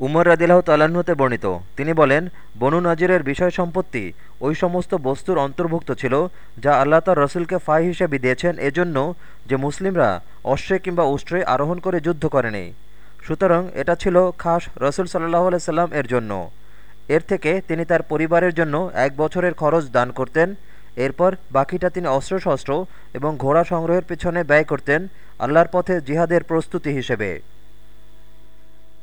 উমর রাদিল্লাহ তাল্লাহ্ন বর্ণিত। তিনি বলেন, বনু নাজিরের বিষয় সম্পত্তি ওই সমস্ত বস্তুর অন্তর্ভুক্ত ছিল যা আল্লাহ তার রসুলকে ফাই হিসেবে দিয়েছেন এজন্য যে মুসলিমরা অশ্বে কিংবা উষ্ট্রে আরোহণ করে যুদ্ধ করেনি। সুতরাং এটা ছিল খাস রসুল সাল্লাহ সাল্লাম এর জন্য। এর থেকে তিনি তার পরিবারের জন্য এক বছরের খরচ দান করতেন, এরপর বাকিটা তিনি অস্ত্রশস্ত্র এবং ঘোড়া সংগ্রহের পিছনে ব্যয় করতেন আল্লাহর পথে জিহাদের প্রস্তুতি হিসেবে।